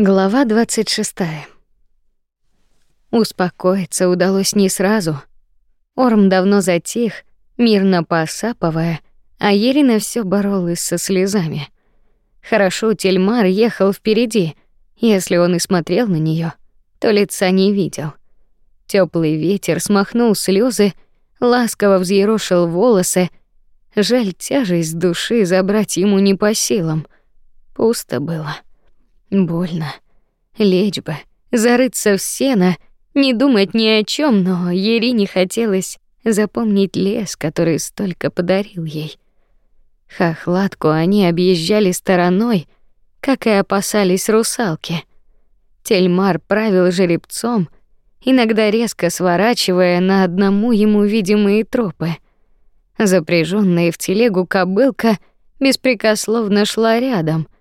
Глава 26. Успокоиться удалось не сразу. Орм давно затих, мирно посапывая, а Ерина все боролась со слезами. Хорошо, Тельмар ехал впереди. Если он и смотрел на нее, то лица не видел. Теплый ветер смахнул слезы, ласково взъерошил волосы. Жаль, тяжесть души забрать ему не по силам. Пусто было. Больно. Лечь бы, зарыться в сено, не думать ни о чем, но Ерине хотелось запомнить лес, который столько подарил ей. Хохлатку они объезжали стороной, как и опасались русалки. Тельмар правил жеребцом, иногда резко сворачивая на одному ему видимые тропы. Запряженная в телегу кобылка беспрекословно шла рядом —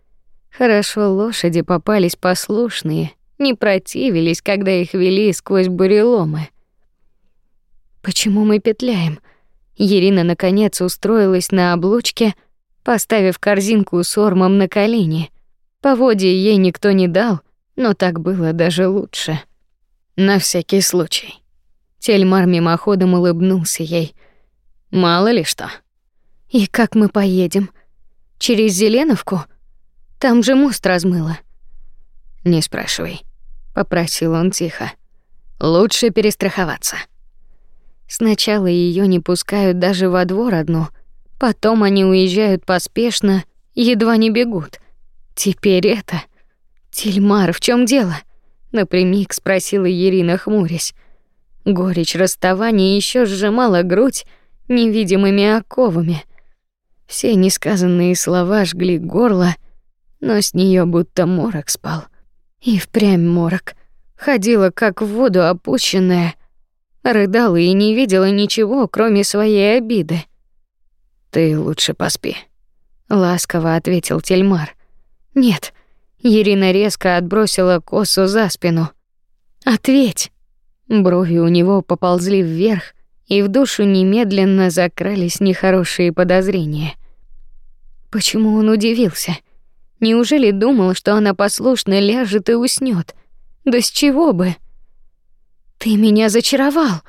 Хорошо лошади попались послушные, не противились, когда их вели сквозь буреломы. Почему мы петляем? Ирина наконец устроилась на облучке, поставив корзинку с ормом на колени. Поводья ей никто не дал, но так было даже лучше. На всякий случай. Тельмар мимоходом улыбнулся ей. Мало ли что. И как мы поедем? Через Зеленовку? Там же мост размыло. Не спрашивай, попросил он тихо. Лучше перестраховаться. Сначала ее не пускают даже во двор одну, потом они уезжают поспешно, едва не бегут. Теперь это. Тильмар, в чем дело? напрямик спросила Ирина, хмурясь. Горечь расставания еще сжимала грудь невидимыми оковами. Все несказанные слова жгли горло, но с нее будто морок спал. И впрямь морок. Ходила как в воду опущенная, рыдала и не видела ничего, кроме своей обиды. Ты лучше поспи, ласково ответил Тельмар. Нет. Ирина резко отбросила косу за спину. Ответь. Брови у него поползли вверх, и в душу немедленно закрались нехорошие подозрения. Почему он удивился? Неужели думал, что она послушно ляжет и уснёт? Да с чего бы? Ты меня зачаровал,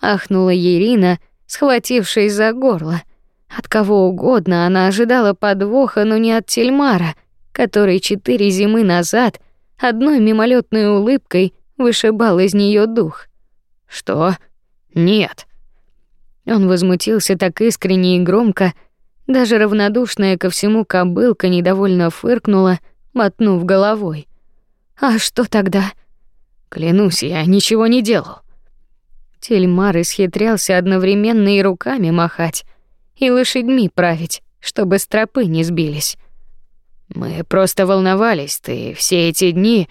ахнула Ирина, схватившись за горло. От кого угодно она ожидала подвоха, но не от Тельмара, который четыре зимы назад одной мимолетной улыбкой вышибал из нее дух. Что? Нет. Он возмутился так искренне и громко, даже равнодушная ко всему кобылка недовольно фыркнула, мотнув головой. А что тогда? Клянусь, я ничего не делал. Тельмар исхитрялся одновременно и руками махать, и лошадьми править, чтобы стропы не сбились. Мы просто волновались, ты все эти дни.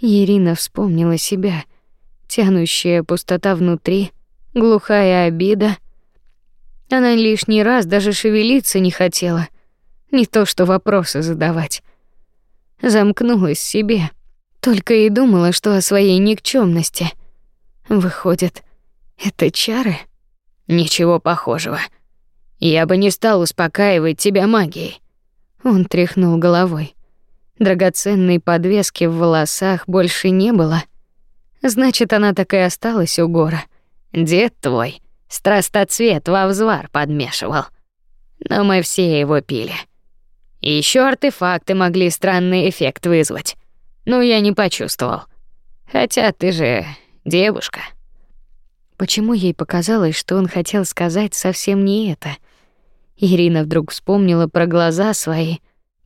Ирина вспомнила себя, тянущая пустота внутри, глухая обида, она лишний раз даже шевелиться не хотела, не то что вопросы задавать. Замкнулась в себе, только и думала, что о своей никчемности. Выходит, это чары? Ничего похожего. Я бы не стал успокаивать тебя магией. Он тряхнул головой. Драгоценной подвески в волосах больше не было. Значит, она так и осталась у гора. Дед твой Страстоцвет во взвар подмешивал. Но мы все его пили. И еще артефакты могли странный эффект вызвать. Но я не почувствовал. Хотя ты же девушка. Почему ей показалось, что он хотел сказать совсем не это? Ирина вдруг вспомнила про глаза свои,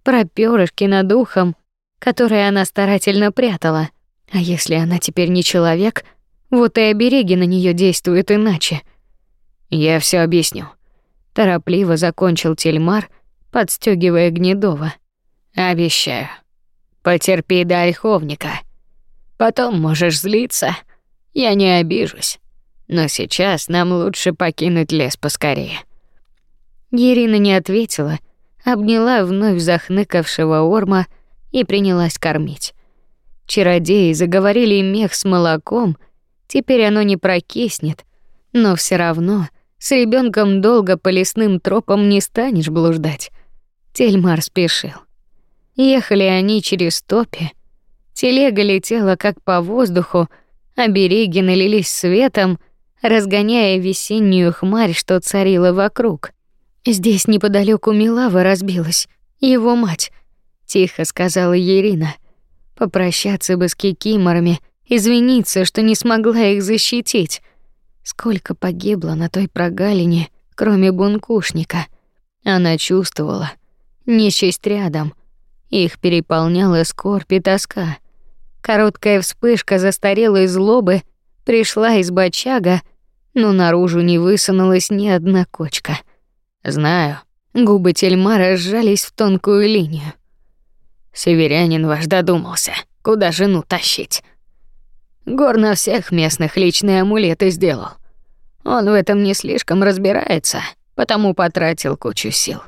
про пёрышки над ухом, которые она старательно прятала. А если она теперь не человек, вот и обереги на нее действуют иначе. Я все объясню. Торопливо закончил Тельмар, подстегивая Гнедова. Обещаю. Потерпи до Ольховника. Потом можешь злиться. Я не обижусь. Но сейчас нам лучше покинуть лес поскорее. Ирина не ответила, обняла вновь захныкавшего орма и принялась кормить. Чародеи заговорили мех с молоком, теперь оно не прокиснет, но все равно с ребенком долго по лесным тропам не станешь блуждать. Тельмар спешил. Ехали они через топи. Телега летела как по воздуху, а береги налились светом, разгоняя весеннюю хмарь, что царила вокруг. Здесь неподалеку Милава разбилась, его мать, тихо сказала Ирина. Попрощаться бы с кикиморами, извиниться, что не смогла их защитить. Сколько погибло на той прогалине, кроме бункушника. Она чувствовала нечисть рядом. Их переполняла скорбь и тоска. Короткая вспышка застарелой злобы пришла из бочага, но наружу не высунулась ни одна кочка. Знаю, губы Тельмара сжались в тонкую линию. Северянин ваш додумался, куда жену тащить. Гор на всех местных личные амулеты сделал. Он в этом не слишком разбирается, потому потратил кучу сил.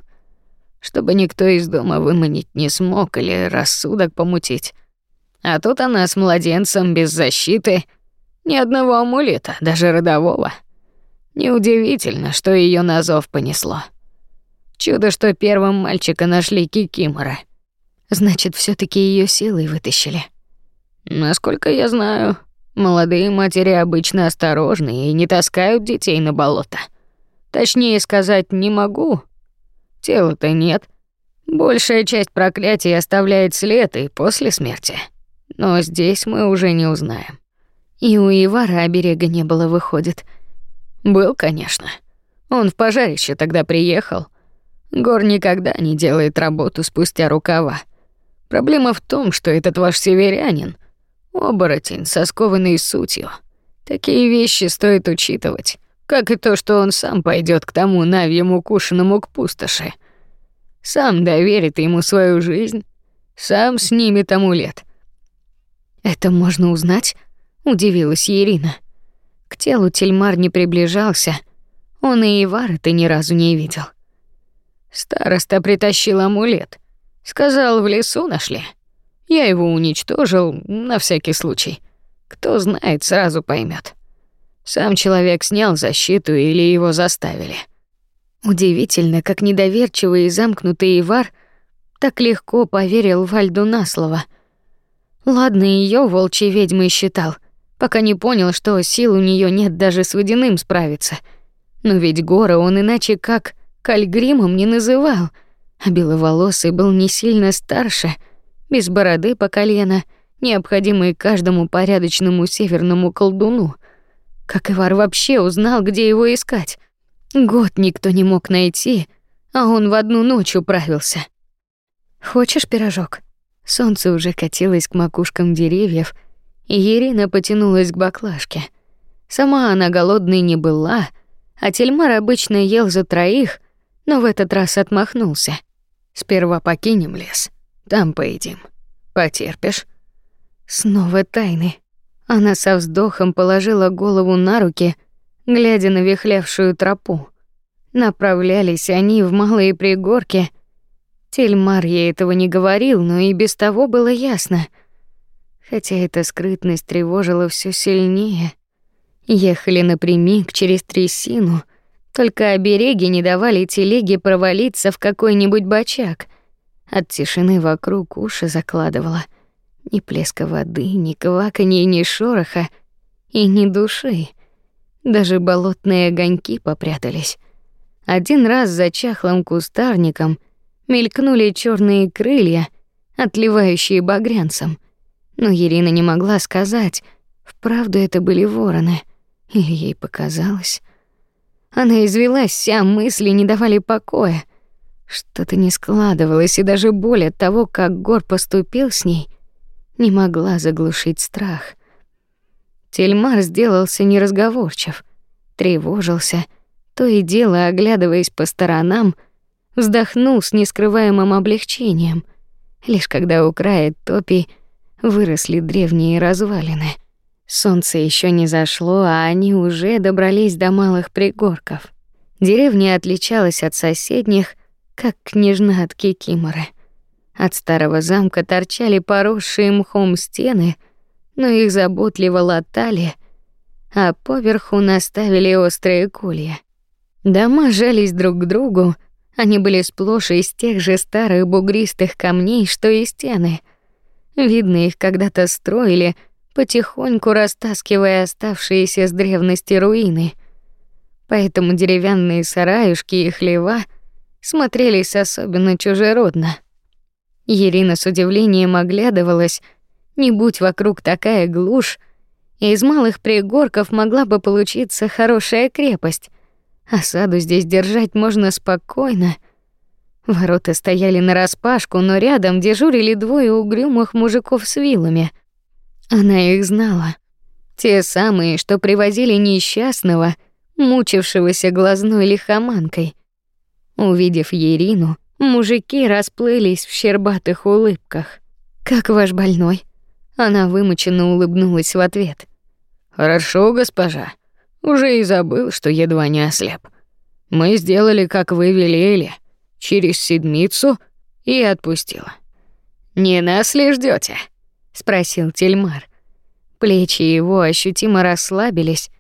Чтобы никто из дома выманить не смог или рассудок помутить. А тут она с младенцем без защиты, ни одного амулета, даже родового. Неудивительно, что ее на зов понесло. Чудо, что первым мальчика нашли Кикимора. Значит, все таки ее силой вытащили. Насколько я знаю, молодые матери обычно осторожны и не таскают детей на болото. Точнее сказать не могу. Тела-то нет. Большая часть проклятий оставляет след и после смерти. Но здесь мы уже не узнаем. И у Ивара оберега не было, выходит. Был, конечно. Он в пожарище тогда приехал. Гор никогда не делает работу спустя рукава. Проблема в том, что этот ваш северянин — оборотень со скованной сутью. Такие вещи стоит учитывать, как и то, что он сам пойдет к тому навьему кушаному к пустоши. Сам доверит ему свою жизнь, сам снимет амулет. «Это можно узнать?» — удивилась Ирина. К телу Тельмар не приближался, он и Ивара-то ни разу не видел. Староста притащил амулет — Сказал, в лесу нашли. Я его уничтожил на всякий случай. Кто знает, сразу поймет. Сам человек снял защиту или его заставили. Удивительно, как недоверчивый и замкнутый Ивар так легко поверил Вальду на слово. Ладно, ее волчьей ведьмой считал, пока не понял, что сил у нее нет даже с водяным справиться. Но ведь Гора он иначе как Кальгримом не называл — а беловолосый был не сильно старше, без бороды по колено, необходимой каждому порядочному северному колдуну. Как Ивар вообще узнал, где его искать? Год никто не мог найти, а он в одну ночь управился. Хочешь пирожок? Солнце уже катилось к макушкам деревьев, и Ирина потянулась к баклажке. Сама она голодной не была, а Тельмар обычно ел за троих, но в этот раз отмахнулся. Сперва покинем лес, там поедим. Потерпишь? Снова тайны. Она со вздохом положила голову на руки, глядя на вихлявшую тропу. Направлялись они в малые пригорки. Тельмар ей этого не говорил, но и без того было ясно. Хотя эта скрытность тревожила все сильнее. Ехали напрямик через трясину, только обереги не давали телеге провалиться в какой-нибудь бочак. От тишины вокруг уши закладывало. Ни плеска воды, ни кваканья, ни шороха и ни души. Даже болотные огоньки попрятались. Один раз за чахлым кустарником мелькнули черные крылья, отливающие багрянцем. Но Ирина не могла сказать, вправду это были вороны или ей показалось. Она извелась, вся мысли не давали покоя. Что-то не складывалось, и даже боль от того, как Гор поступил с ней, не могла заглушить страх. Тельмар сделался неразговорчив, тревожился, то и дело оглядываясь по сторонам, вздохнул с нескрываемым облегчением, лишь когда у края топи выросли древние развалины. Солнце еще не зашло, а они уже добрались до малых пригорков. Деревня отличалась от соседних, как княжна от Кикиморы. От старого замка торчали поросшие мхом стены, но их заботливо латали, а поверху наставили острые колья. Дома жались друг к другу, они были сплошь из тех же старых бугристых камней, что и стены — Видно, их когда-то строили, потихоньку растаскивая оставшиеся с древности руины. Поэтому деревянные сараюшки и хлева смотрелись особенно чужеродно. Ирина с удивлением оглядывалась, не будь вокруг такая глушь, из малых пригорков могла бы получиться хорошая крепость. Осаду здесь держать можно спокойно. Ворота стояли на распашку, но рядом дежурили двое угрюмых мужиков с вилами. Она их знала. Те самые, что привозили несчастного, мучившегося глазной лихоманкой. Увидев Ерину, мужики расплылись в щербатых улыбках. Как ваш больной? Она вымученно улыбнулась в ответ. Хорошо, госпожа. Уже и забыл, что едва не ослеп. Мы сделали, как вы велели, через седмицу и отпустила. Не нас ли ждете? спросил Тельмар. Плечи его ощутимо расслабились,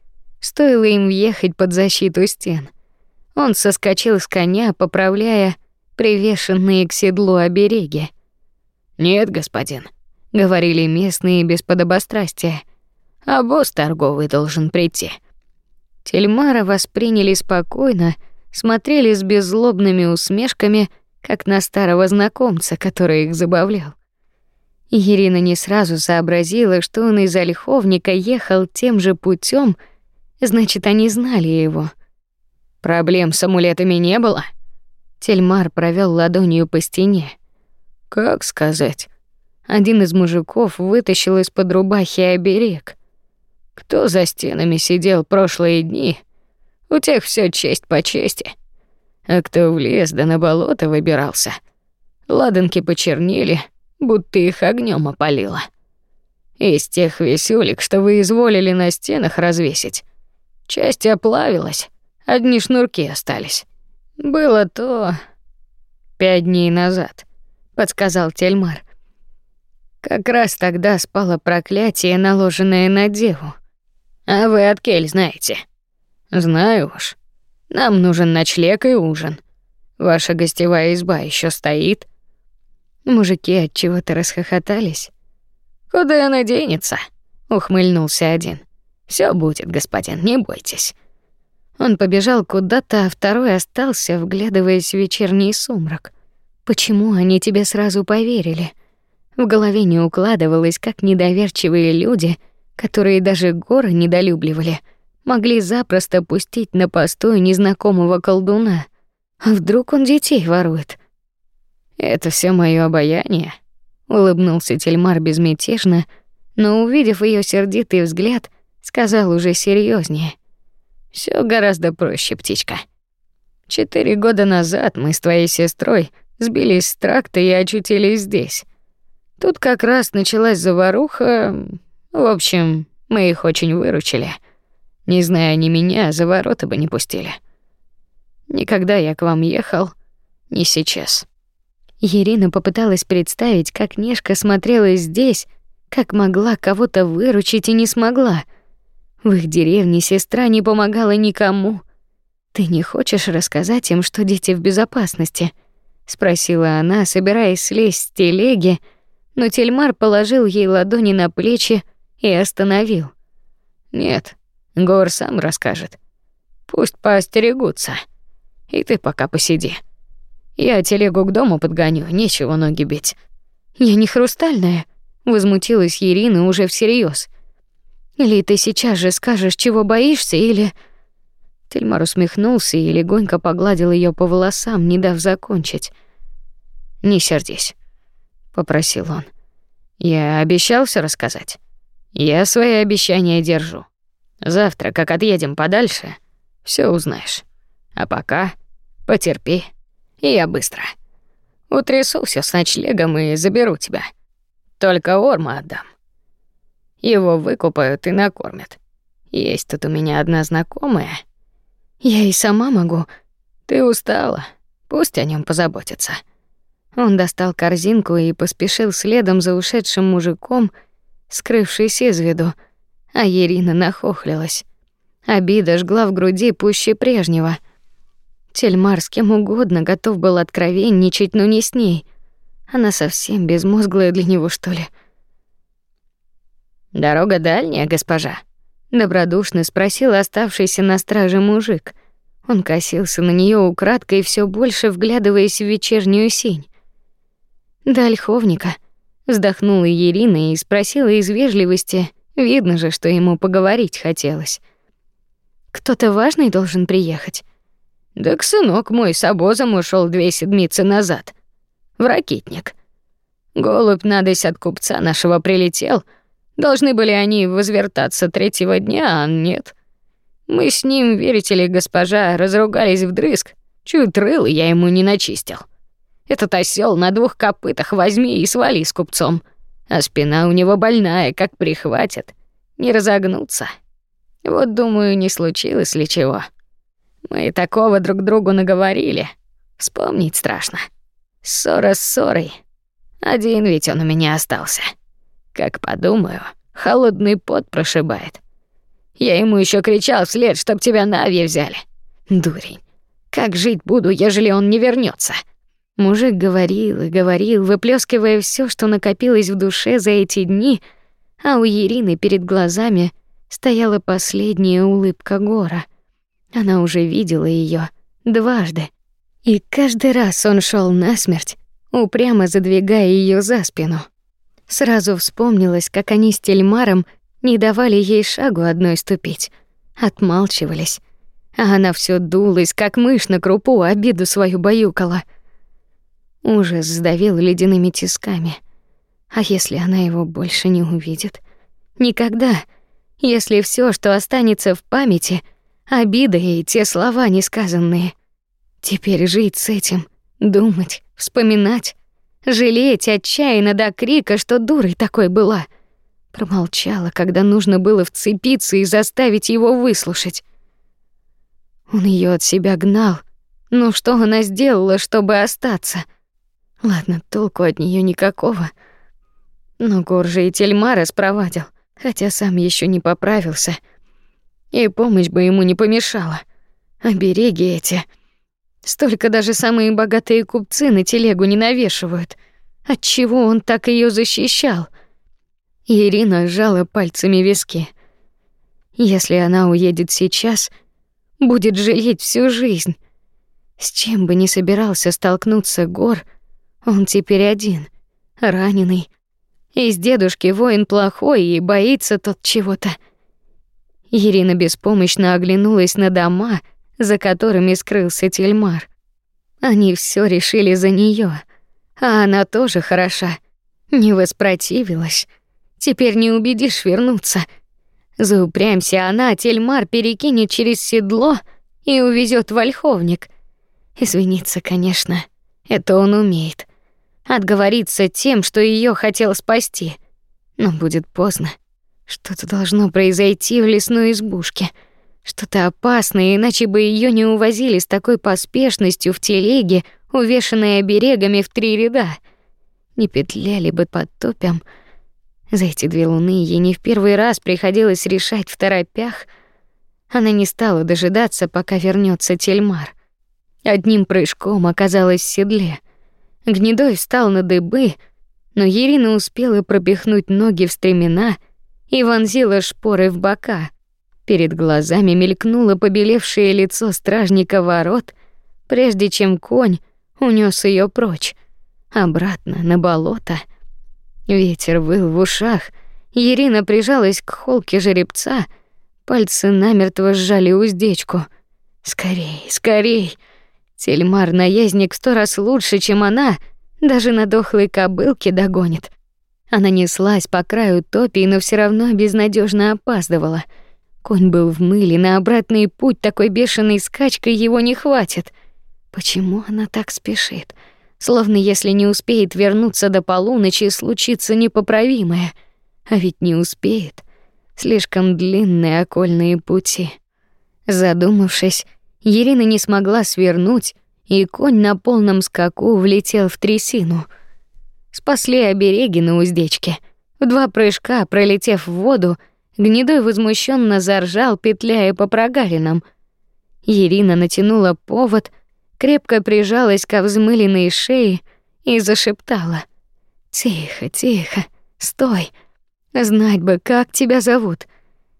стоило им въехать под защиту стен. Он соскочил с коня, поправляя привешенные к седлу обереги. Нет, господин, говорили местные без подобострастия а босс торговый должен прийти. Тельмара восприняли спокойно, смотрели с беззлобными усмешками, как на старого знакомца, который их забавлял. Ирина не сразу сообразила, что он из Ольховника ехал тем же путем, значит, они знали его. Проблем с амулетами не было. Тельмар провел ладонью по стене. Как сказать? Один из мужиков вытащил из-под рубахи оберег. Кто за стенами сидел прошлые дни, у тех все честь по чести. А кто в лес да на болото выбирался, ладанки почернели, будто их огнем опалило. Из тех весюлек, что вы изволили на стенах развесить, часть оплавилась, одни шнурки остались. Было то пять дней назад, подсказал Тельмар. Как раз тогда спало проклятие, наложенное на деву. А вы от Кель знаете? Знаю уж. Нам нужен ночлег и ужин. Ваша гостевая изба еще стоит. Мужики от чего-то расхохотались. Куда она денется? ухмыльнулся один. Все будет, господин, не бойтесь. Он побежал куда-то, а второй остался, вглядываясь в вечерний сумрак. Почему они тебе сразу поверили? В голове не укладывалось, как недоверчивые люди — которые даже горы недолюбливали, могли запросто пустить на постой незнакомого колдуна. А вдруг он детей ворует? Это все моё обаяние, улыбнулся Тельмар безмятежно, но увидев ее сердитый взгляд, сказал уже серьезнее: Все гораздо проще, птичка. Четыре года назад мы с твоей сестрой сбились с тракта и очутились здесь. Тут как раз началась заваруха, в общем, мы их очень выручили. Не зная ни меня, за ворота бы не пустили. Никогда я к вам ехал, не сейчас. Ирина попыталась представить, как Нешка смотрела здесь, как могла кого-то выручить и не смогла. В их деревне сестра не помогала никому. Ты не хочешь рассказать им, что дети в безопасности? спросила она, собираясь слезть с телеги, но Тельмар положил ей ладони на плечи, и остановил. Нет, Гор сам расскажет. Пусть поостерегутся. И ты пока посиди. Я телегу к дому подгоню, нечего ноги бить. Я не хрустальная, возмутилась Ирина уже всерьез. Или ты сейчас же скажешь, чего боишься, или Тельмар усмехнулся и легонько погладил ее по волосам, не дав закончить. "Не сердись", попросил он. "Я обещал все рассказать". Я свои обещания держу. Завтра, как отъедем подальше, все узнаешь. А пока потерпи, и я быстро. Утрясу всё с ночлегом и заберу тебя. Только Орма отдам. Его выкупают и накормят. Есть тут у меня одна знакомая. Я и сама могу. Ты устала. Пусть о нем позаботятся. Он достал корзинку и поспешил следом за ушедшим мужиком, скрывшись из виду, а Ирина нахохлилась. Обида жгла в груди пуще прежнего. Тельмар с кем угодно готов был откровенничать, но не с ней. Она совсем безмозглая для него, что ли. Дорога дальняя, госпожа, добродушно спросил оставшийся на страже мужик. Он косился на нее украдкой, все больше вглядываясь в вечернюю синь. До Ольховника вздохнула Ирина и спросила из вежливости, видно же, что ему поговорить хотелось. Кто-то важный должен приехать. Да к сынок мой с обозом ушел две седмицы назад. В ракетник. Голубь надысь от купца нашего прилетел. Должны были они возвертаться третьего дня, а нет. Мы с ним, верите ли, госпожа, разругались вдрызг. Чуть рыл я ему не начистил. Этот осел на двух копытах возьми и свали с купцом. А спина у него больная, как прихватит. Не разогнуться. Вот, думаю, не случилось ли чего. Мы такого друг другу наговорили. Вспомнить страшно. Ссора с ссорой. Один ведь он у меня остался. Как подумаю, холодный пот прошибает. Я ему еще кричал вслед, чтоб тебя на авиа взяли. Дурень. Как жить буду, ежели он не вернется? Мужик говорил и говорил, выплескивая все, что накопилось в душе за эти дни, а у Ирины перед глазами стояла последняя улыбка Гора. Она уже видела ее дважды. И каждый раз он шел насмерть, упрямо задвигая ее за спину. Сразу вспомнилось, как они с Тельмаром не давали ей шагу одной ступить, отмалчивались, а она все дулась, как мышь на крупу, обиду свою баюкала — Ужас сдавил ледяными тисками. А если она его больше не увидит? Никогда. Если все, что останется в памяти, обида и те слова несказанные. Теперь жить с этим, думать, вспоминать, жалеть отчаянно до крика, что дурой такой была. Промолчала, когда нужно было вцепиться и заставить его выслушать. Он ее от себя гнал. Но что она сделала, чтобы остаться? — Ладно, толку от нее никакого. Но Горжа и Тельмара спровадил, хотя сам еще не поправился. И помощь бы ему не помешала. Обереги эти. Столько даже самые богатые купцы на телегу не навешивают. Отчего он так ее защищал? Ирина сжала пальцами виски. Если она уедет сейчас, будет жалеть всю жизнь. С чем бы ни собирался столкнуться Гор, — он теперь один, раненый. Из дедушки воин плохой и боится тот чего-то. Ирина беспомощно оглянулась на дома, за которыми скрылся Тельмар. Они все решили за нее, а она тоже хороша. Не воспротивилась. Теперь не убедишь вернуться. Заупрямся она, Тельмар перекинет через седло и увезет в Ольховник. Извиниться, конечно, это он умеет отговориться тем, что ее хотел спасти. Но будет поздно. Что-то должно произойти в лесной избушке. Что-то опасное, иначе бы ее не увозили с такой поспешностью в телеге, увешанной оберегами в три ряда. Не петляли бы под топям. За эти две луны ей не в первый раз приходилось решать в торопях. Она не стала дожидаться, пока вернется Тельмар. Одним прыжком оказалась в седле — Гнедой встал на дыбы, но Ирина успела пропихнуть ноги в стремена и вонзила шпоры в бока. Перед глазами мелькнуло побелевшее лицо стражника ворот, прежде чем конь унес ее прочь, обратно на болото. Ветер выл в ушах, Ирина прижалась к холке жеребца, пальцы намертво сжали уздечку. «Скорей, скорей!» Тельмар наездник сто раз лучше, чем она, даже на дохлой кобылке догонит. Она неслась по краю топи, но все равно безнадежно опаздывала. Конь был в мыле, на обратный путь такой бешеной скачкой его не хватит. Почему она так спешит? Словно если не успеет вернуться до полуночи, случится непоправимое. А ведь не успеет. Слишком длинные окольные пути. Задумавшись, Ирина не смогла свернуть, и конь на полном скаку влетел в трясину. Спасли обереги на уздечке. В два прыжка, пролетев в воду, гнедой возмущенно заржал, петляя по прогалинам. Ирина натянула повод, крепко прижалась к взмыленной шее и зашептала: "Тихо, тихо, стой. Знать бы, как тебя зовут.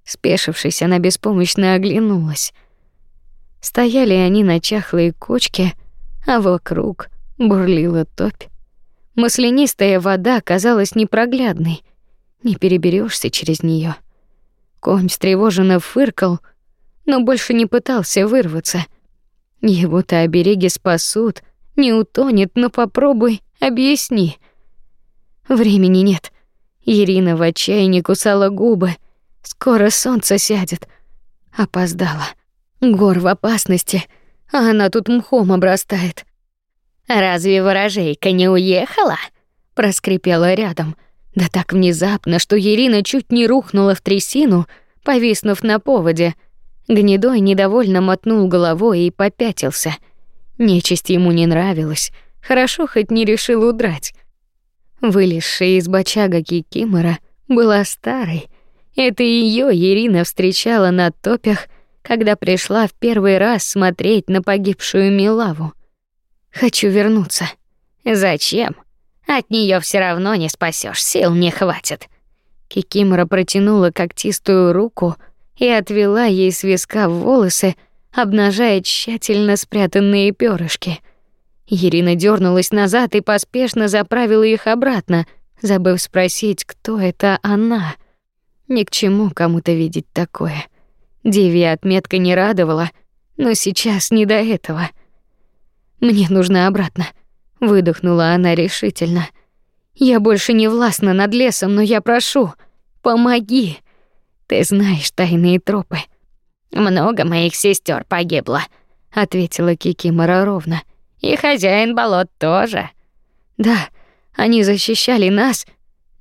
Спешившись, она беспомощно оглянулась. Стояли они на чахлой кочке, а вокруг бурлила топь. Маслянистая вода казалась непроглядной. Не переберешься через нее. Конь встревоженно фыркал, но больше не пытался вырваться. Его-то обереги спасут, не утонет, но попробуй, объясни. Времени нет. Ирина в отчаянии кусала губы. Скоро солнце сядет. Опоздала. Гор в опасности, а она тут мхом обрастает. Разве ворожейка не уехала? проскрипела рядом. Да так внезапно, что Ирина чуть не рухнула в трясину, повиснув на поводе. Гнедой недовольно мотнул головой и попятился. Нечисть ему не нравилась. Хорошо хоть не решил удрать. Вылезшая из бочага Кикимора была старой. Это ее Ирина встречала на топях, когда пришла в первый раз смотреть на погибшую Милаву. Хочу вернуться. Зачем? От нее все равно не спасешь, сил не хватит. Кикимора протянула когтистую руку и отвела ей с виска волосы, обнажая тщательно спрятанные перышки. Ирина дернулась назад и поспешно заправила их обратно, забыв спросить, кто это она. Ни к чему кому-то видеть такое. Девия отметка не радовала, но сейчас не до этого. Мне нужно обратно, выдохнула она решительно. Я больше не властна над лесом, но я прошу, помоги. Ты знаешь тайные тропы. Много моих сестер погибло, ответила Кикимора ровно. И хозяин болот тоже. Да, они защищали нас,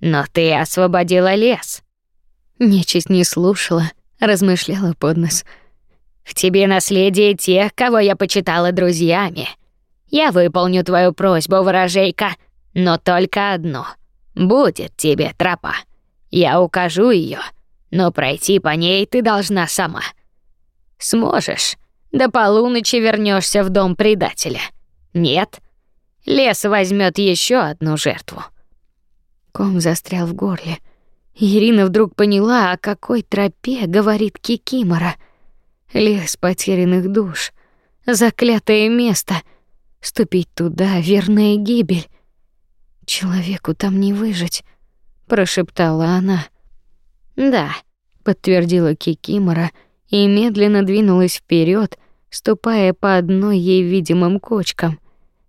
но ты освободила лес. Нечисть не слушала, размышляла под нос. В тебе наследие тех, кого я почитала друзьями. Я выполню твою просьбу, ворожейка, но только одно. Будет тебе тропа. Я укажу ее, но пройти по ней ты должна сама. Сможешь? До полуночи вернешься в дом предателя. Нет? Лес возьмет еще одну жертву. Ком застрял в горле. Ирина вдруг поняла, о какой тропе говорит Кикимора. Лес потерянных душ, заклятое место. Ступить туда верная гибель. Человеку там не выжить, прошептала она. Да, подтвердила Кикимора и медленно двинулась вперед, ступая по одной ей видимым кочкам.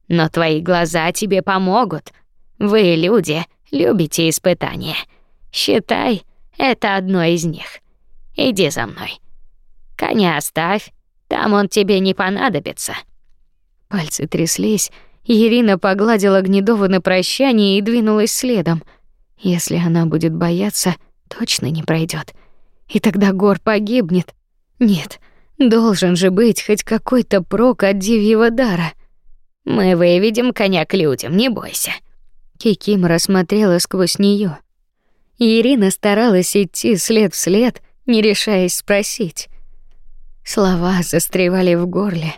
Но твои глаза тебе помогут. Вы, люди, любите испытания. Считай, это одно из них. Иди за мной. Коня оставь, там он тебе не понадобится. Пальцы тряслись, Ирина погладила Гнедова на прощание и двинулась следом. Если она будет бояться, точно не пройдет. И тогда Гор погибнет. Нет, Должен же быть хоть какой-то прок от дивьего дара. Мы выведем коня к людям, не бойся. Киким рассмотрела сквозь нее. Ирина старалась идти след в след, не решаясь спросить. Слова застревали в горле.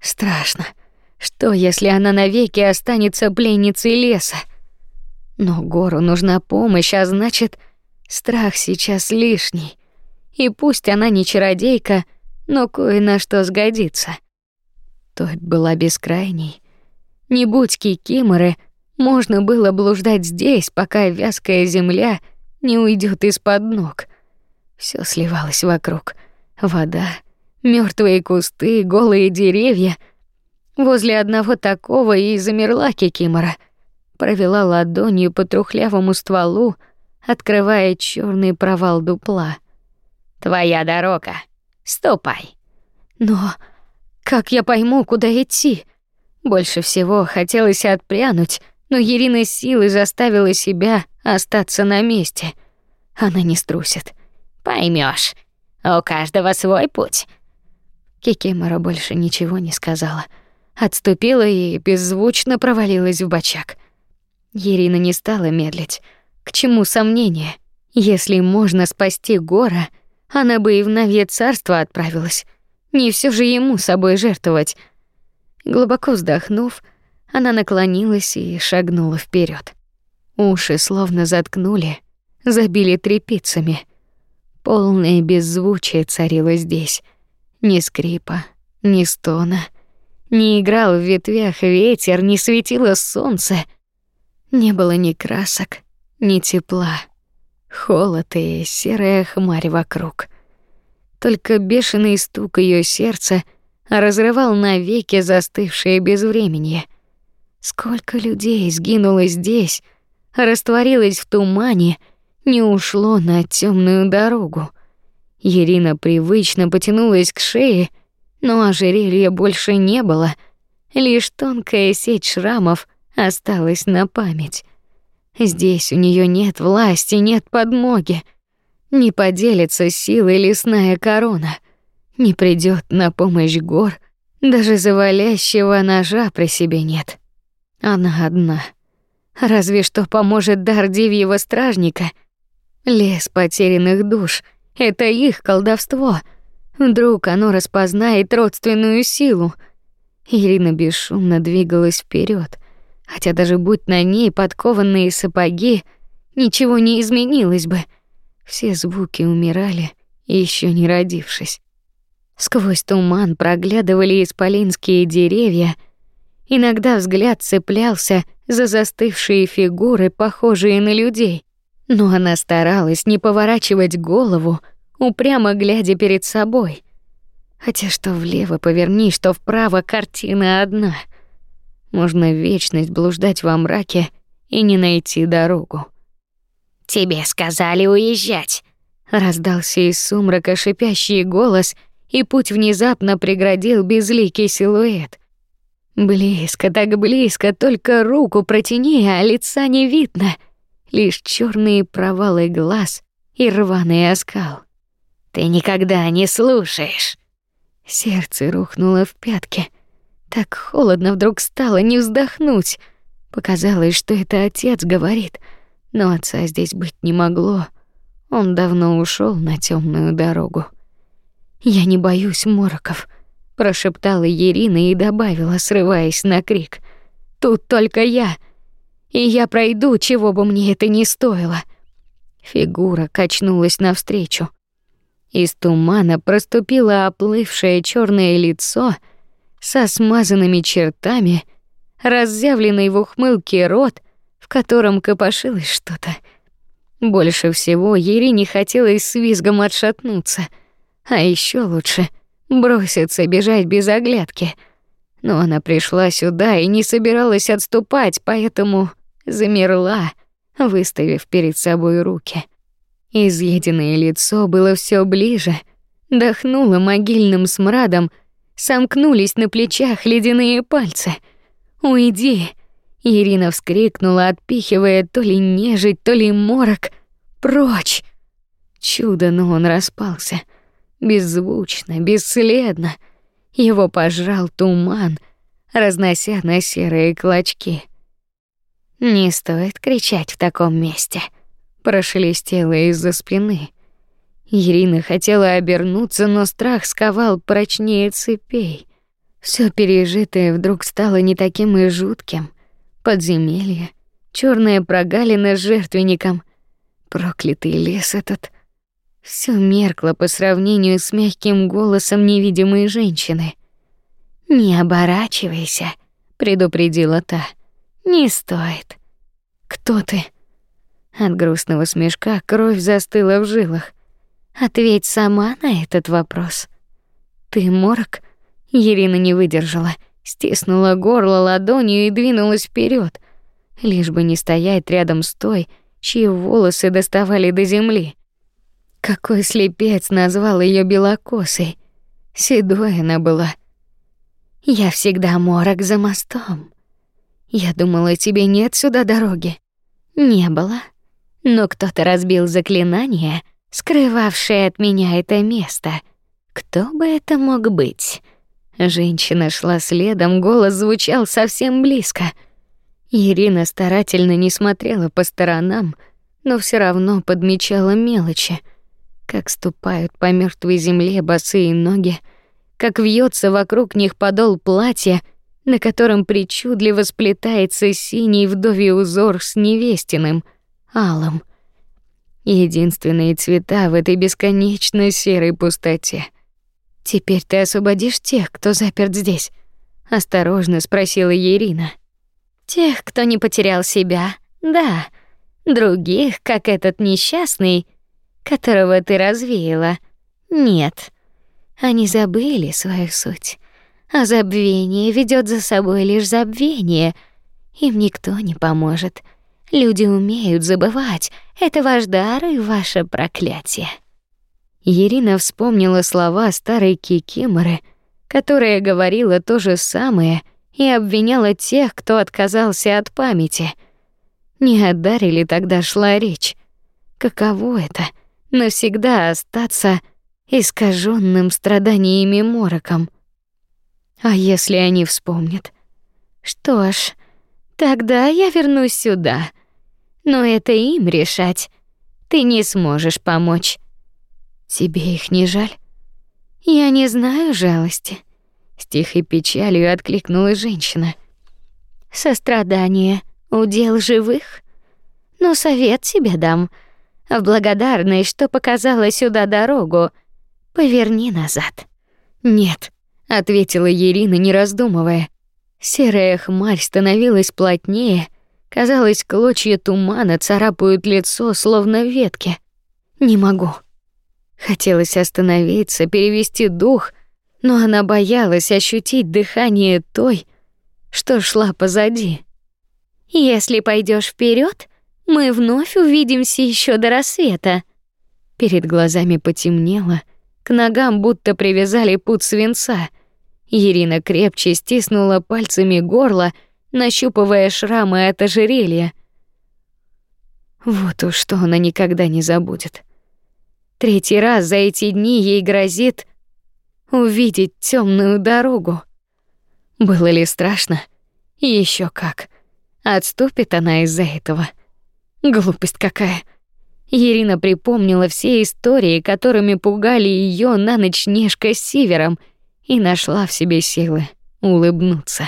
Страшно. Что, если она навеки останется пленницей леса? Но Гору нужна помощь, а значит, страх сейчас лишний. И пусть она не чародейка, но кое на что сгодится. Топь была бескрайней. Не будь кикиморы, можно было блуждать здесь, пока вязкая земля не уйдет из-под ног. Все сливалось вокруг: вода, мертвые кусты, голые деревья. Возле одного такого и замерла кикимора, провела ладонью по трухлявому стволу, открывая черный провал дупла. Твоя дорога, Ступай. Но как я пойму, куда идти? Больше всего хотелось отпрянуть, но Ирина силой заставила себя остаться на месте. Она не струсит. Поймешь. У каждого свой путь. Кикимора больше ничего не сказала. Отступила и беззвучно провалилась в бочак. Ирина не стала медлить. К чему сомнения? Если можно спасти Гора, она бы и в Навье царство отправилась. Не все же ему собой жертвовать. Глубоко вздохнув, она наклонилась и шагнула вперед. Уши словно заткнули, забили трепицами. Полное беззвучие царило здесь. Ни скрипа, ни стона. Не играл в ветвях ветер, не светило солнце. Не было ни красок, ни тепла. Холод и серая хмарь вокруг. Только бешеный стук ее сердца разрывал навеки застывшее безвременье. Сколько людей сгинуло здесь, растворилось в тумане, не ушло на темную дорогу. Ирина привычно потянулась к шее, но ожерелья больше не было, лишь тонкая сеть шрамов осталась на память. Здесь у нее нет власти, нет подмоги. Не поделится силой лесная корона, не придет на помощь гор, даже завалящего ножа при себе нет. Она одна. Разве что поможет дар дивьего стражника. Лес потерянных душ — это их колдовство. Вдруг оно распознает родственную силу. Ирина бесшумно двигалась вперед, хотя даже будь на ней подкованные сапоги, ничего не изменилось бы. Все звуки умирали, еще не родившись. Сквозь туман проглядывали исполинские деревья. Иногда взгляд цеплялся за застывшие фигуры, похожие на людей. Но она старалась не поворачивать голову, упрямо глядя перед собой. Хотя что влево поверни, что вправо, картина одна. Можно вечность блуждать во мраке и не найти дорогу. «Тебе сказали уезжать», — раздался из сумрака шипящий голос — и путь внезапно преградил безликий силуэт. Близко, так близко, только руку протяни, а лица не видно, лишь черные провалы глаз и рваный оскал. Ты никогда не слушаешь. Сердце рухнуло в пятки. Так холодно вдруг стало не вздохнуть. Показалось, что это отец говорит, но отца здесь быть не могло. Он давно ушел на темную дорогу. Я не боюсь мороков, прошептала Ирина и добавила, срываясь на крик. Тут только я, и я пройду, чего бы мне это ни стоило. Фигура качнулась навстречу. Из тумана проступило оплывшее черное лицо со смазанными чертами, разъявленный в ухмылке рот, в котором копошилось что-то. Больше всего Ерине хотелось с визгом отшатнуться — а еще лучше броситься бежать без оглядки. Но она пришла сюда и не собиралась отступать, поэтому замерла, выставив перед собой руки. Изъеденное лицо было все ближе, дохнуло могильным смрадом, сомкнулись на плечах ледяные пальцы. «Уйди!» Ирина вскрикнула, отпихивая то ли нежить, то ли морок. «Прочь!» Чудо, но он распался — беззвучно, бесследно. Его пожрал туман, разнося на серые клочки. Не стоит кричать в таком месте, прошелестело из-за спины. Ирина хотела обернуться, но страх сковал прочнее цепей. Все пережитое вдруг стало не таким и жутким. Подземелье, черная прогалина с жертвенником, проклятый лес этот, все меркло по сравнению с мягким голосом невидимой женщины. «Не оборачивайся», — предупредила та. «Не стоит». «Кто ты?» От грустного смешка кровь застыла в жилах. «Ответь сама на этот вопрос». «Ты морок?» Ирина не выдержала, стиснула горло ладонью и двинулась вперед, лишь бы не стоять рядом с той, чьи волосы доставали до земли. Какой слепец назвал ее белокосой. Седой она была. Я всегда морок за мостом. Я думала, тебе нет сюда дороги. Не было. Но кто-то разбил заклинание, скрывавшее от меня это место. Кто бы это мог быть? Женщина шла следом, голос звучал совсем близко. Ирина старательно не смотрела по сторонам, но все равно подмечала мелочи — как ступают по мертвой земле босые ноги, как вьется вокруг них подол платья, на котором причудливо сплетается синий вдовий узор с невестиным, алым. Единственные цвета в этой бесконечно серой пустоте. Теперь ты освободишь тех, кто заперт здесь? осторожно спросила Ирина. Тех, кто не потерял себя. Да. Других, как этот несчастный, которого ты развеяла. Нет. Они забыли свою суть. А забвение ведет за собой лишь забвение. Им никто не поможет. Люди умеют забывать. Это ваш дар и ваше проклятие. Ирина вспомнила слова старой Кикиморы, которая говорила то же самое и обвиняла тех, кто отказался от памяти. Не о даре тогда шла речь? Каково это — навсегда остаться искаженным страданиями мороком? А если они вспомнят? Что ж, тогда я вернусь сюда. Но это им решать. Ты не сможешь помочь. Тебе их не жаль? Я не знаю жалости. С тихой печалью откликнулась женщина. Сострадание — удел живых. Но совет себе дам. В благодарность, что показала сюда дорогу, поверни назад. Нет, ответила Ирина, не раздумывая. Серая хмарь становилась плотнее, казалось, клочья тумана царапают лицо, словно ветки. Не могу. Хотелось остановиться, перевести дух, но она боялась ощутить дыхание той, что шла позади. Если пойдешь вперед, мы вновь увидимся еще до рассвета. Перед глазами потемнело, к ногам будто привязали пут свинца. Ирина крепче стиснула пальцами горло, нащупывая шрамы от ожерелья. Вот уж что она никогда не забудет. Третий раз за эти дни ей грозит увидеть темную дорогу. Было ли страшно? Еще как. Отступит она из-за этого. Глупость какая. Ирина припомнила все истории, которыми пугали ее на ночь с Севером, и нашла в себе силы улыбнуться.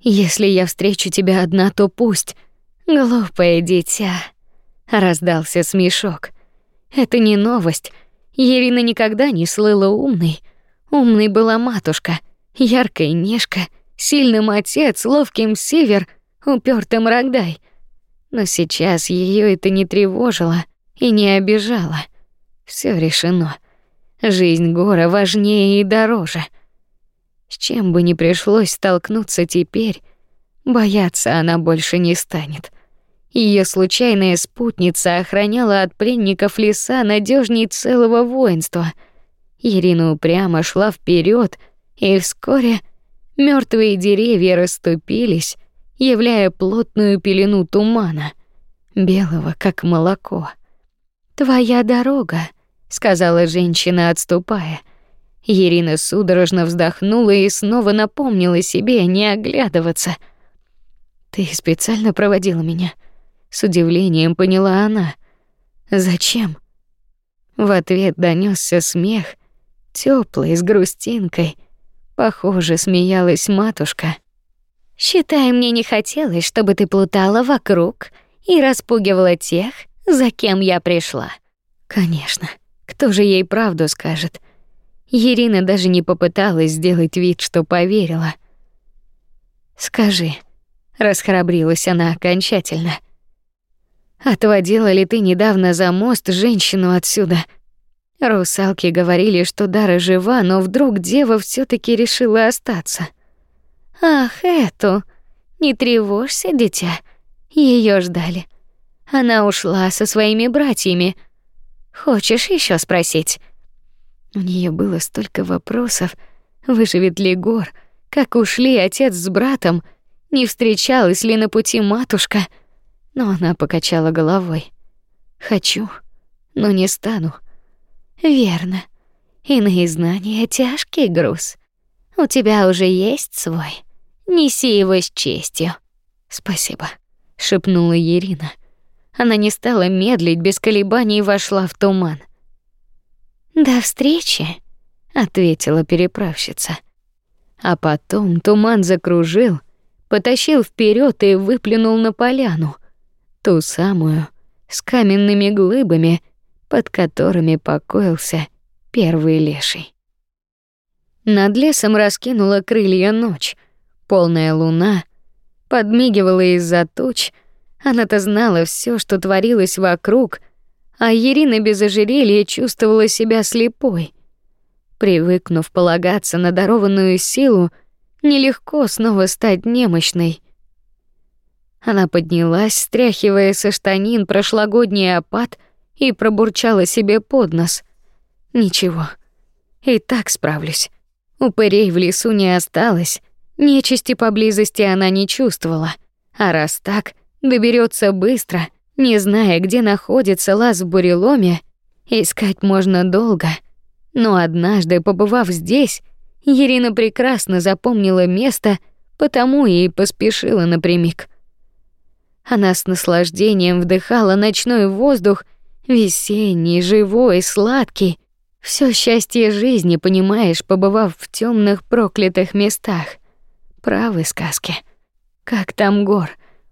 Если я встречу тебя одна, то пусть. Глупое дитя, раздался смешок. Это не новость. Ирина никогда не слыла умной. Умной была матушка, яркая Нешка, сильным отец, ловким Север, упертым Рогдай. Но сейчас ее это не тревожило и не обижало. Все решено. Жизнь Гора важнее и дороже. С чем бы ни пришлось столкнуться теперь, бояться она больше не станет. Ее случайная спутница охраняла от пленников леса надежней целого воинства. Ирина упрямо шла вперед, и вскоре мертвые деревья расступились, являя плотную пелену тумана, белого как молоко. Твоя дорога, сказала женщина, отступая. Ирина судорожно вздохнула и снова напомнила себе не оглядываться. Ты специально проводила меня. С удивлением поняла она. Зачем? В ответ донесся смех, теплый с грустинкой. Похоже, смеялась матушка. Считай, мне не хотелось, чтобы ты плутала вокруг и распугивала тех, за кем я пришла. Конечно. Кто же ей правду скажет? Ирина даже не попыталась сделать вид, что поверила. Скажи, расхрабрилась она окончательно. Отводила ли ты недавно за мост женщину отсюда? Русалки говорили, что Дара жива, но вдруг дева все таки решила остаться. Ах, эту. Не тревожься, дитя. Ее ждали. Она ушла со своими братьями. Хочешь еще спросить? У нее было столько вопросов. Выживет ли Гор? Как ушли отец с братом? Не встречалась ли на пути матушка? но она покачала головой. Хочу, но не стану. Верно. Иные знания тяжкий груз. У тебя уже есть свой. Неси его с честью. Спасибо, шепнула Ирина. Она не стала медлить, без колебаний вошла в туман. До встречи, ответила переправщица. А потом туман закружил, потащил вперед и выплюнул на поляну ту самую, с каменными глыбами, под которыми покоился первый леший. Над лесом раскинула крылья ночь. Полная луна подмигивала из-за туч. Она-то знала все, что творилось вокруг, а Ирина без ожерелья чувствовала себя слепой. Привыкнув полагаться на дарованную силу, нелегко снова стать немощной. Она поднялась, стряхивая со штанин прошлогодний опад, и пробурчала себе под нос: "Ничего, и так справлюсь". Упырей в лесу не осталось, нечисти поблизости она не чувствовала. А раз так, доберется быстро, не зная, где находится лаз в буреломе, искать можно долго. Но однажды, побывав здесь, Ирина прекрасно запомнила место, потому и поспешила напрямик. Она с наслаждением вдыхала ночной воздух, весенний, живой, сладкий, все счастье жизни, понимаешь, побывав в темных проклятых местах. Правы сказки. Как там гор?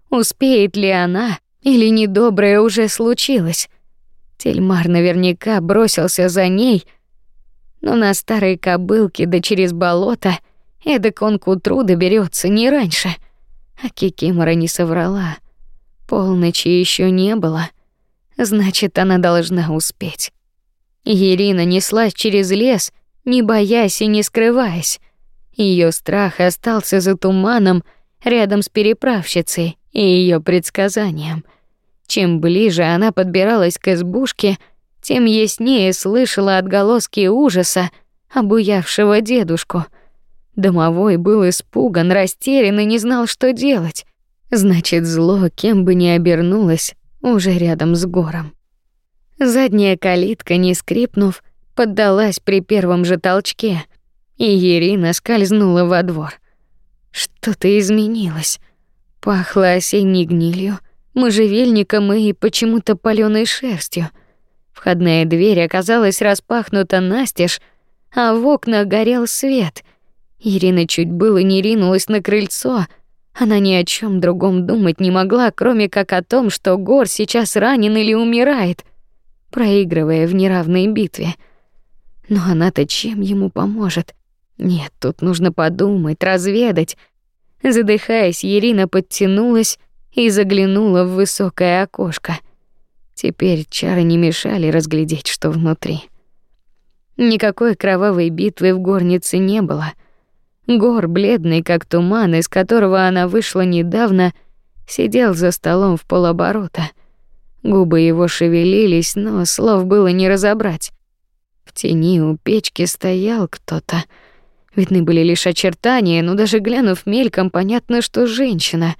Успеет ли она или недоброе уже случилось? Тельмар наверняка бросился за ней, но на старой кобылке да через болото эдак он к утру доберется не раньше. А Кикимора не соврала. Полночи еще не было. Значит, она должна успеть. Ирина неслась через лес, не боясь и не скрываясь. Ее страх остался за туманом рядом с переправщицей и ее предсказанием. Чем ближе она подбиралась к избушке, тем яснее слышала отголоски ужаса, обуявшего дедушку. Домовой был испуган, растерян и не знал, что делать. Значит, зло, кем бы ни обернулось, уже рядом с гором. Задняя калитка, не скрипнув, поддалась при первом же толчке, и Ирина скользнула во двор. Что-то изменилось. Пахло осенней гнилью, можжевельником и почему-то палёной шерстью. Входная дверь оказалась распахнута настежь, а в окнах горел свет. Ирина чуть было не ринулась на крыльцо. Она ни о чем другом думать не могла, кроме как о том, что Гор сейчас ранен или умирает проигрывая в неравной битве. Но она-то чем ему поможет? Нет, тут нужно подумать, разведать. Задыхаясь, Ирина подтянулась и заглянула в высокое окошко. Теперь чары не мешали разглядеть, что внутри. Никакой кровавой битвы в горнице не было. Гор, бледный как туман, из которого она вышла недавно, сидел за столом в полоборота — Губы его шевелились, но слов было не разобрать. В тени у печки стоял кто-то. Видны были лишь очертания, но даже глянув мельком, понятно, что женщина.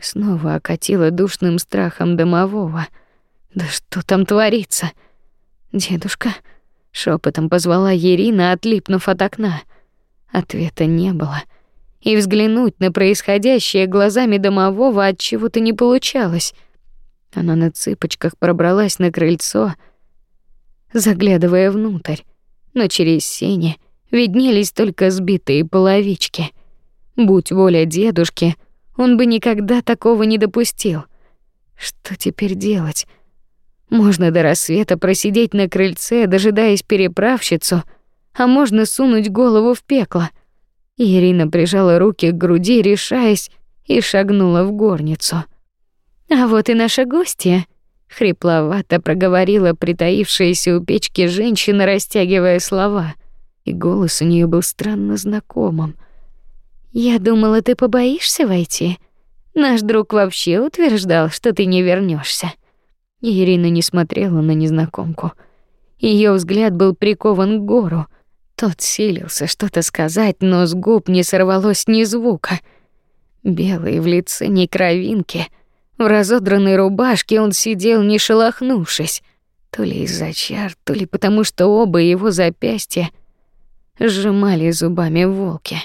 Снова окатила душным страхом домового. Да что там творится? Дедушка шепотом позвала Ирина, отлипнув от окна. Ответа не было. И взглянуть на происходящее глазами домового от чего-то не получалось. Она на цыпочках пробралась на крыльцо, заглядывая внутрь, но через сени виднелись только сбитые половички. Будь воля дедушки, он бы никогда такого не допустил. Что теперь делать? Можно до рассвета просидеть на крыльце, дожидаясь переправщицу, а можно сунуть голову в пекло. Ирина прижала руки к груди, решаясь, и шагнула в горницу. А вот и наша гостья, хрипловато проговорила притаившаяся у печки женщина, растягивая слова, и голос у нее был странно знакомым. Я думала, ты побоишься войти. Наш друг вообще утверждал, что ты не вернешься. Ирина не смотрела на незнакомку. Ее взгляд был прикован к гору. Тот силился что-то сказать, но с губ не сорвалось ни звука. Белый в лице ни кровинки — в разодранной рубашке он сидел, не шелохнувшись, то ли из-за чар, то ли потому, что оба его запястья сжимали зубами волки.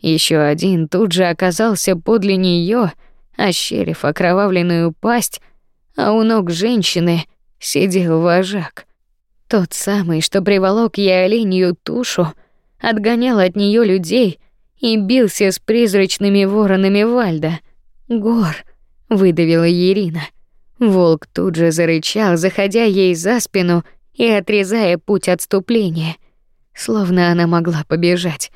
Еще один тут же оказался подле нее, ощерив окровавленную пасть, а у ног женщины сидел вожак. Тот самый, что приволок ей оленью тушу, отгонял от нее людей и бился с призрачными воронами Вальда. Гор, выдавила Ирина. Волк тут же зарычал, заходя ей за спину и отрезая путь отступления, словно она могла побежать.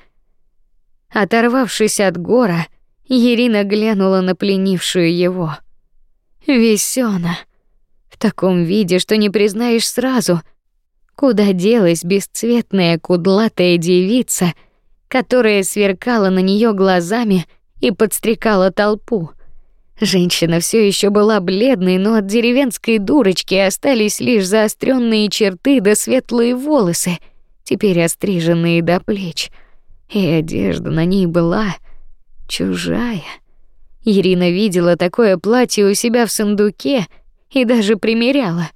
Оторвавшись от гора, Ирина глянула на пленившую его. Весёна. В таком виде, что не признаешь сразу, куда делась бесцветная кудлатая девица, которая сверкала на неё глазами и подстрекала толпу. Женщина все еще была бледной, но от деревенской дурочки остались лишь заостренные черты да светлые волосы, теперь остриженные до плеч. И одежда на ней была чужая. Ирина видела такое платье у себя в сундуке и даже примеряла.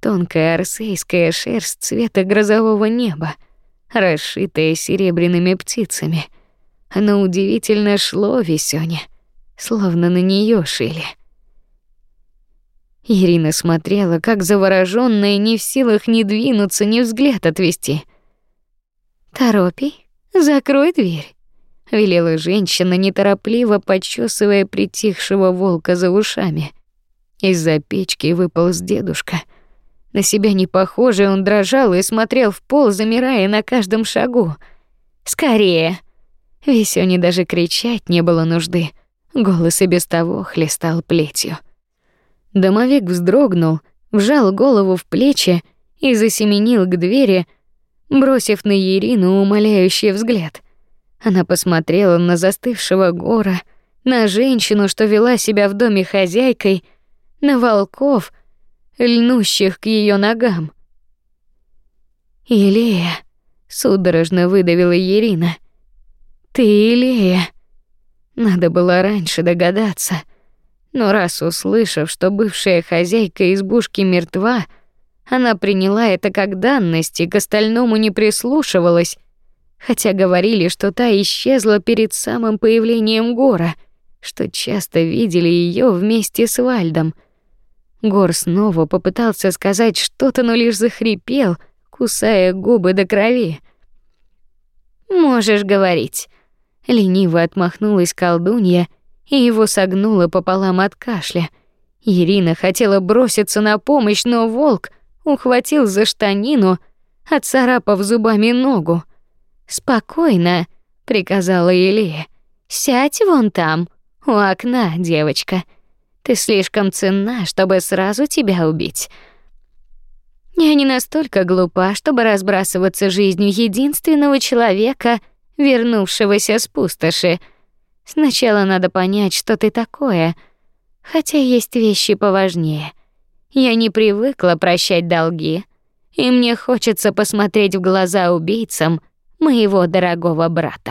Тонкая арсейская шерсть цвета грозового неба, расшитая серебряными птицами. Оно удивительно шло Весёне словно на нее шили. Ирина смотрела, как заворожённая, не в силах ни двинуться, ни взгляд отвести. «Торопи, закрой дверь», — велела женщина, неторопливо почесывая притихшего волка за ушами. Из-за печки выполз дедушка. На себя не похожий, он дрожал и смотрел в пол, замирая на каждом шагу. «Скорее!» Весёне даже кричать не было нужды. Голос и без того хлестал плетью. Домовик вздрогнул, вжал голову в плечи и засеменил к двери, бросив на Ирину умоляющий взгляд. Она посмотрела на застывшего гора, на женщину, что вела себя в доме хозяйкой, на волков, льнущих к ее ногам. «Илея», — судорожно выдавила Ирина. «Ты Илея». Надо было раньше догадаться. Но раз услышав, что бывшая хозяйка избушки мертва, она приняла это как данность и к остальному не прислушивалась, хотя говорили, что та исчезла перед самым появлением Гора, что часто видели ее вместе с Вальдом. Гор снова попытался сказать что-то, но лишь захрипел, кусая губы до крови. «Можешь говорить», Лениво отмахнулась колдунья и его согнула пополам от кашля. Ирина хотела броситься на помощь, но волк ухватил за штанину, отцарапав зубами ногу. «Спокойно», — приказала Елея. «Сядь вон там, у окна, девочка. Ты слишком ценна, чтобы сразу тебя убить». Я не настолько глупа, чтобы разбрасываться жизнью единственного человека — вернувшегося с пустоши. Сначала надо понять, что ты такое, хотя есть вещи поважнее. Я не привыкла прощать долги, и мне хочется посмотреть в глаза убийцам моего дорогого брата.